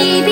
she